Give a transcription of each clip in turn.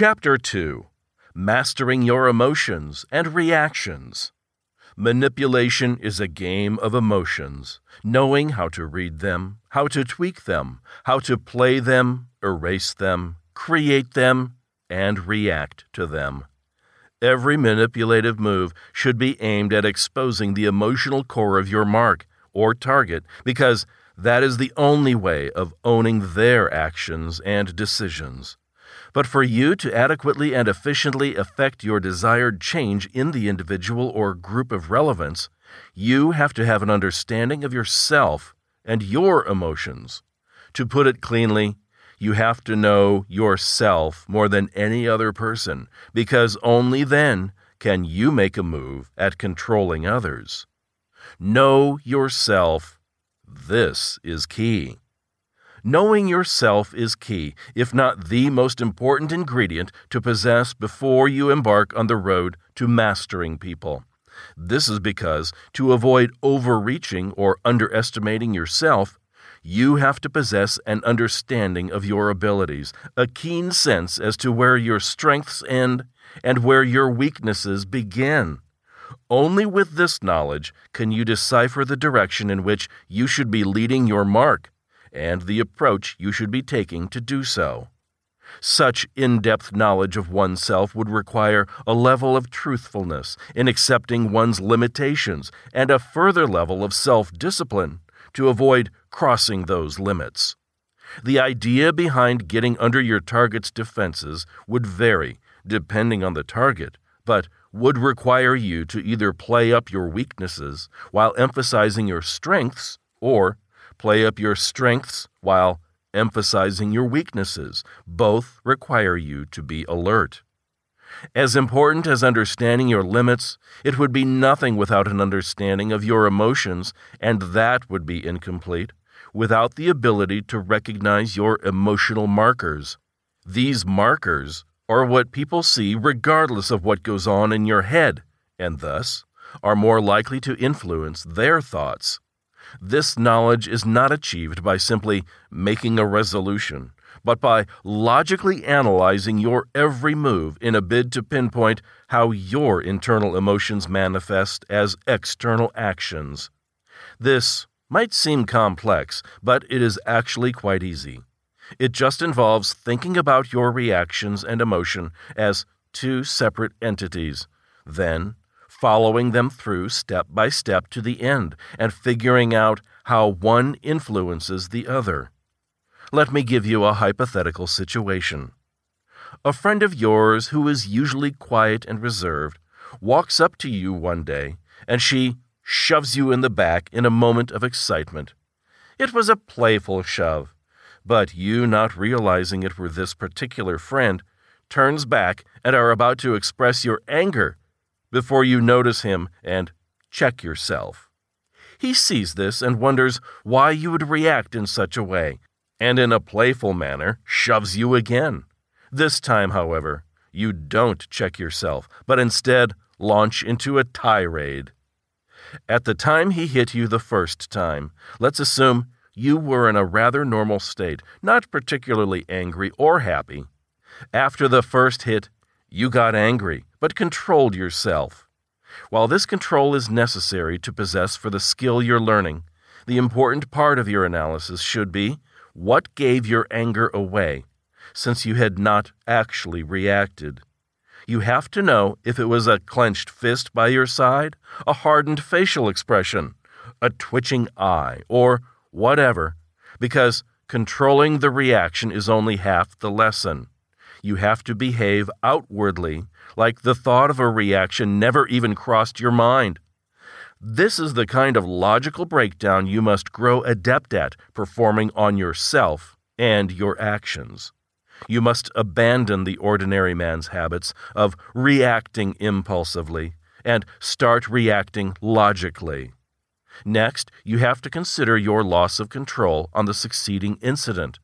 Chapter 2 Mastering Your Emotions and Reactions. Manipulation is a game of emotions, knowing how to read them, how to tweak them, how to play them, erase them, create them, and react to them. Every manipulative move should be aimed at exposing the emotional core of your mark or target because that is the only way of owning their actions and decisions. But for you to adequately and efficiently effect your desired change in the individual or group of relevance, you have to have an understanding of yourself and your emotions. To put it cleanly, you have to know yourself more than any other person, because only then can you make a move at controlling others. Know yourself. This is key. Knowing yourself is key, if not the most important ingredient to possess before you embark on the road to mastering people. This is because, to avoid overreaching or underestimating yourself, you have to possess an understanding of your abilities, a keen sense as to where your strengths end and where your weaknesses begin. Only with this knowledge can you decipher the direction in which you should be leading your mark and the approach you should be taking to do so. Such in depth knowledge of oneself would require a level of truthfulness in accepting one's limitations and a further level of self discipline to avoid crossing those limits. The idea behind getting under your target's defenses would vary depending on the target, but would require you to either play up your weaknesses while emphasizing your strengths or Play up your strengths while emphasizing your weaknesses. Both require you to be alert. As important as understanding your limits, it would be nothing without an understanding of your emotions, and that would be incomplete without the ability to recognize your emotional markers. These markers are what people see regardless of what goes on in your head, and thus are more likely to influence their thoughts. This knowledge is not achieved by simply making a resolution, but by logically analyzing your every move in a bid to pinpoint how your internal emotions manifest as external actions. This might seem complex, but it is actually quite easy. It just involves thinking about your reactions and emotion as two separate entities, then following them through step by step to the end and figuring out how one influences the other. Let me give you a hypothetical situation. A friend of yours who is usually quiet and reserved walks up to you one day and she shoves you in the back in a moment of excitement. It was a playful shove, but you, not realizing it were this particular friend, turns back and are about to express your anger before you notice him and check yourself. He sees this and wonders why you would react in such a way, and in a playful manner shoves you again. This time, however, you don't check yourself, but instead launch into a tirade. At the time he hit you the first time, let's assume you were in a rather normal state, not particularly angry or happy. After the first hit, you got angry, but controlled yourself. While this control is necessary to possess for the skill you're learning, the important part of your analysis should be what gave your anger away, since you had not actually reacted. You have to know if it was a clenched fist by your side, a hardened facial expression, a twitching eye, or whatever, because controlling the reaction is only half the lesson you have to behave outwardly, like the thought of a reaction never even crossed your mind. This is the kind of logical breakdown you must grow adept at performing on yourself and your actions. You must abandon the ordinary man's habits of reacting impulsively and start reacting logically. Next, you have to consider your loss of control on the succeeding incident.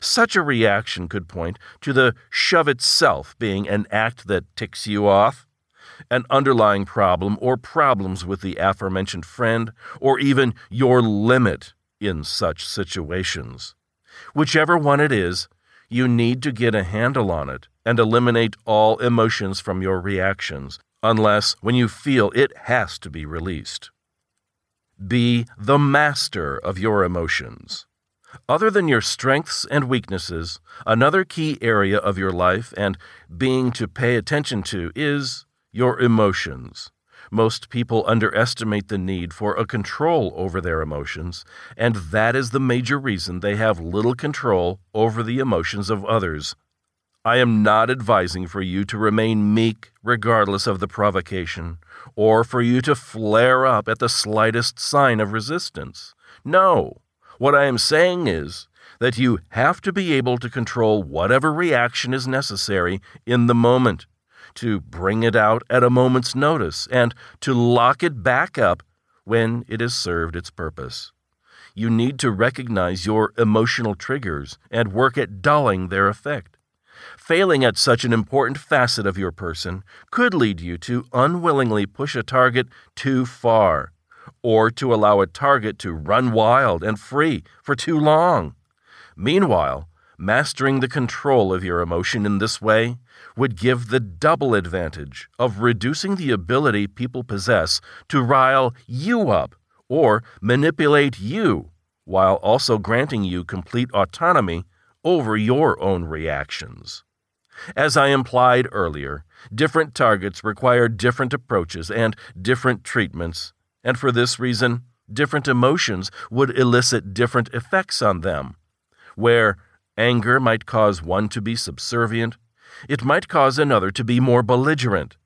Such a reaction could point to the shove itself being an act that ticks you off, an underlying problem or problems with the aforementioned friend, or even your limit in such situations. Whichever one it is, You need to get a handle on it and eliminate all emotions from your reactions, unless when you feel it has to be released. Be the master of your emotions. Other than your strengths and weaknesses, another key area of your life and being to pay attention to is your emotions. Most people underestimate the need for a control over their emotions, and that is the major reason they have little control over the emotions of others. I am not advising for you to remain meek regardless of the provocation, or for you to flare up at the slightest sign of resistance. No, what I am saying is that you have to be able to control whatever reaction is necessary in the moment to bring it out at a moment's notice, and to lock it back up when it has served its purpose. You need to recognize your emotional triggers and work at dulling their effect. Failing at such an important facet of your person could lead you to unwillingly push a target too far, or to allow a target to run wild and free for too long. Meanwhile, mastering the control of your emotion in this way would give the double advantage of reducing the ability people possess to rile you up or manipulate you, while also granting you complete autonomy over your own reactions. As I implied earlier, different targets require different approaches and different treatments, and for this reason, different emotions would elicit different effects on them. Where anger might cause one to be subservient, it might cause another to be more belligerent.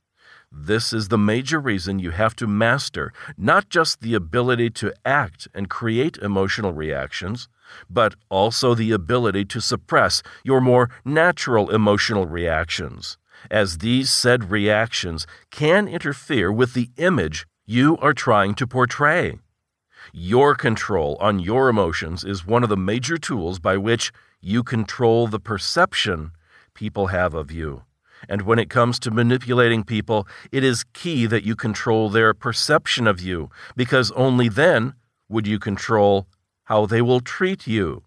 This is the major reason you have to master not just the ability to act and create emotional reactions, but also the ability to suppress your more natural emotional reactions, as these said reactions can interfere with the image you are trying to portray. Your control on your emotions is one of the major tools by which you control the perception people have of you. And when it comes to manipulating people, it is key that you control their perception of you, because only then would you control how they will treat you.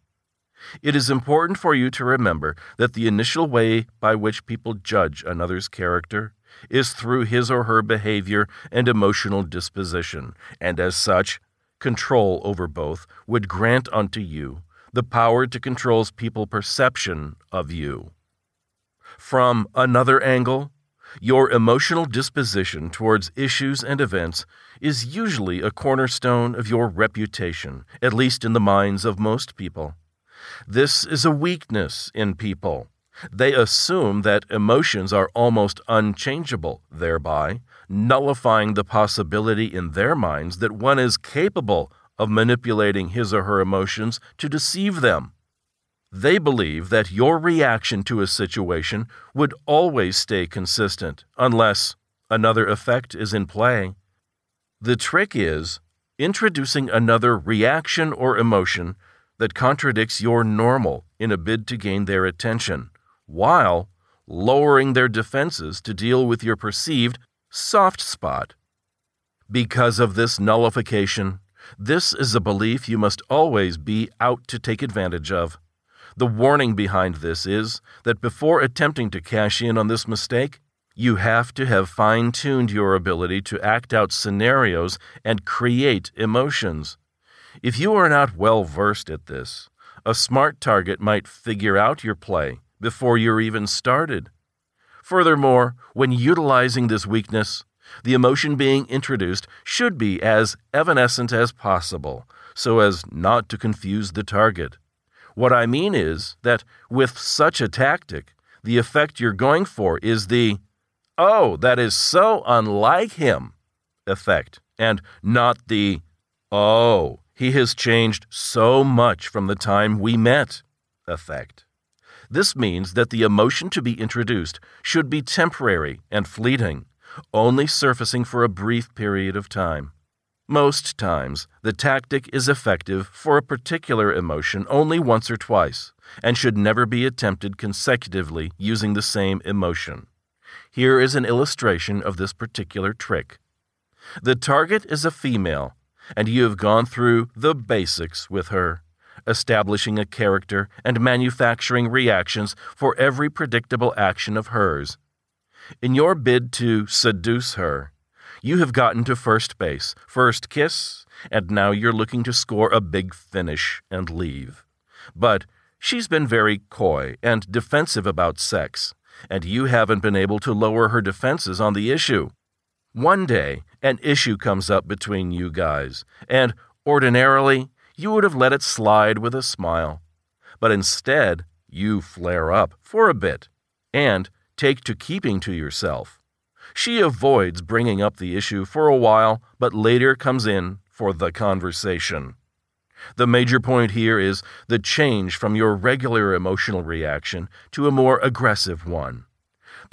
It is important for you to remember that the initial way by which people judge another's character is through his or her behavior and emotional disposition, and as such, control over both would grant unto you the power to control people's perception of you. From another angle, your emotional disposition towards issues and events is usually a cornerstone of your reputation, at least in the minds of most people. This is a weakness in people. They assume that emotions are almost unchangeable, thereby nullifying the possibility in their minds that one is capable of manipulating his or her emotions to deceive them. They believe that your reaction to a situation would always stay consistent unless another effect is in play. The trick is introducing another reaction or emotion that contradicts your normal in a bid to gain their attention, while lowering their defenses to deal with your perceived soft spot. Because of this nullification, this is a belief you must always be out to take advantage of. The warning behind this is that before attempting to cash in on this mistake, you have to have fine tuned your ability to act out scenarios and create emotions. If you are not well versed at this, a smart target might figure out your play before you're even started. Furthermore, when utilizing this weakness, the emotion being introduced should be as evanescent as possible so as not to confuse the target. What I mean is that with such a tactic, the effect you're going for is the, oh, that is so unlike him effect, and not the, oh, he has changed so much from the time we met effect. This means that the emotion to be introduced should be temporary and fleeting, only surfacing for a brief period of time. Most times, the tactic is effective for a particular emotion only once or twice, and should never be attempted consecutively using the same emotion. Here is an illustration of this particular trick. The target is a female, and you have gone through the basics with her. establishing a character and manufacturing reactions for every predictable action of hers. In your bid to seduce her, you have gotten to first base, first kiss, and now you're looking to score a big finish and leave. But she's been very coy and defensive about sex, and you haven't been able to lower her defenses on the issue. One day, an issue comes up between you guys, and ordinarily, you would have let it slide with a smile. But instead, you flare up for a bit and take to keeping to yourself. She avoids bringing up the issue for a while, but later comes in for the conversation. The major point here is the change from your regular emotional reaction to a more aggressive one.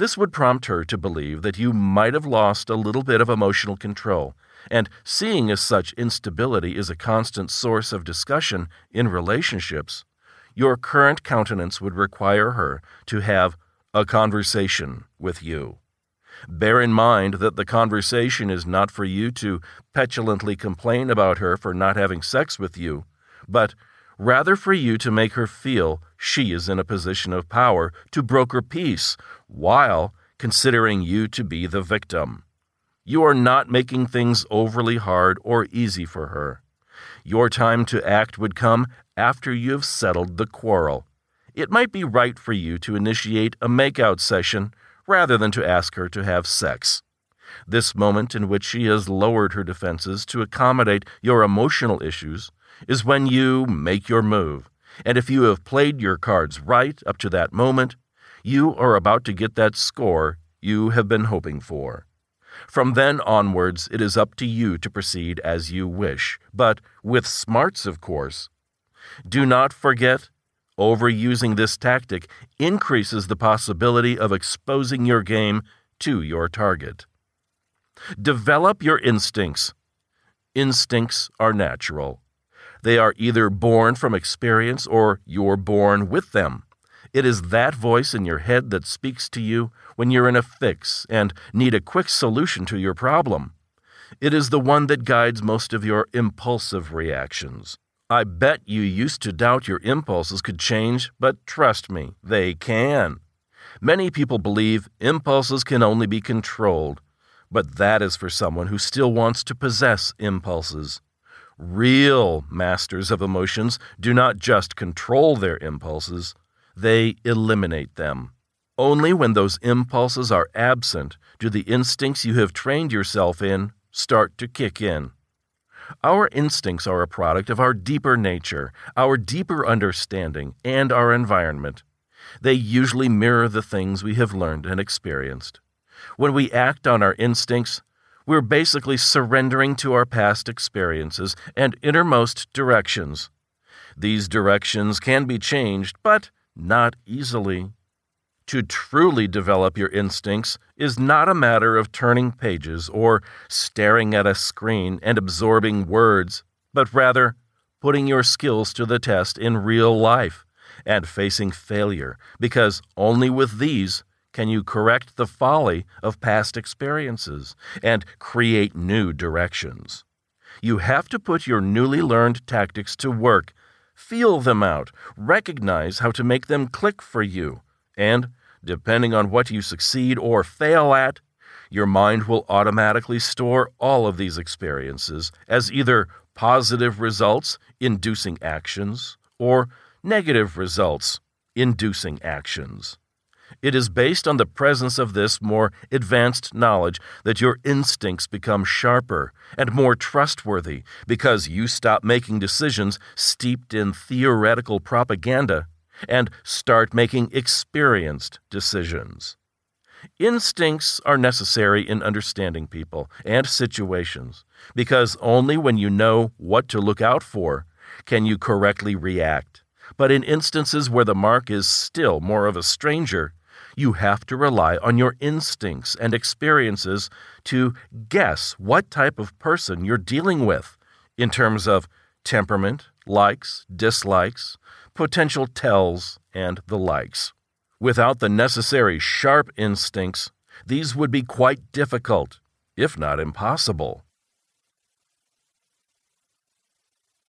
This would prompt her to believe that you might have lost a little bit of emotional control, and seeing as such instability is a constant source of discussion in relationships, your current countenance would require her to have a conversation with you. Bear in mind that the conversation is not for you to petulantly complain about her for not having sex with you, but rather for you to make her feel she is in a position of power to broker peace while considering you to be the victim. You are not making things overly hard or easy for her. Your time to act would come after you have settled the quarrel. It might be right for you to initiate a makeout session rather than to ask her to have sex. This moment in which she has lowered her defenses to accommodate your emotional issues is when you make your move. And if you have played your cards right up to that moment, you are about to get that score you have been hoping for. From then onwards, it is up to you to proceed as you wish, but with smarts, of course. Do not forget, overusing this tactic increases the possibility of exposing your game to your target. Develop your instincts. Instincts are natural. They are either born from experience or you're born with them. It is that voice in your head that speaks to you when you're in a fix and need a quick solution to your problem. It is the one that guides most of your impulsive reactions. I bet you used to doubt your impulses could change, but trust me, they can. Many people believe impulses can only be controlled, but that is for someone who still wants to possess impulses. Real masters of emotions do not just control their impulses, they eliminate them. Only when those impulses are absent do the instincts you have trained yourself in start to kick in. Our instincts are a product of our deeper nature, our deeper understanding, and our environment. They usually mirror the things we have learned and experienced. When we act on our instincts, we're basically surrendering to our past experiences and innermost directions. These directions can be changed, but not easily. To truly develop your instincts is not a matter of turning pages or staring at a screen and absorbing words, but rather putting your skills to the test in real life and facing failure, because only with these can you correct the folly of past experiences and create new directions. You have to put your newly learned tactics to work Feel them out, recognize how to make them click for you, and, depending on what you succeed or fail at, your mind will automatically store all of these experiences as either positive results inducing actions or negative results inducing actions. It is based on the presence of this more advanced knowledge that your instincts become sharper and more trustworthy because you stop making decisions steeped in theoretical propaganda and start making experienced decisions. Instincts are necessary in understanding people and situations because only when you know what to look out for can you correctly react. But in instances where the mark is still more of a stranger, you have to rely on your instincts and experiences to guess what type of person you're dealing with in terms of temperament, likes, dislikes, potential tells, and the likes. Without the necessary sharp instincts, these would be quite difficult, if not impossible.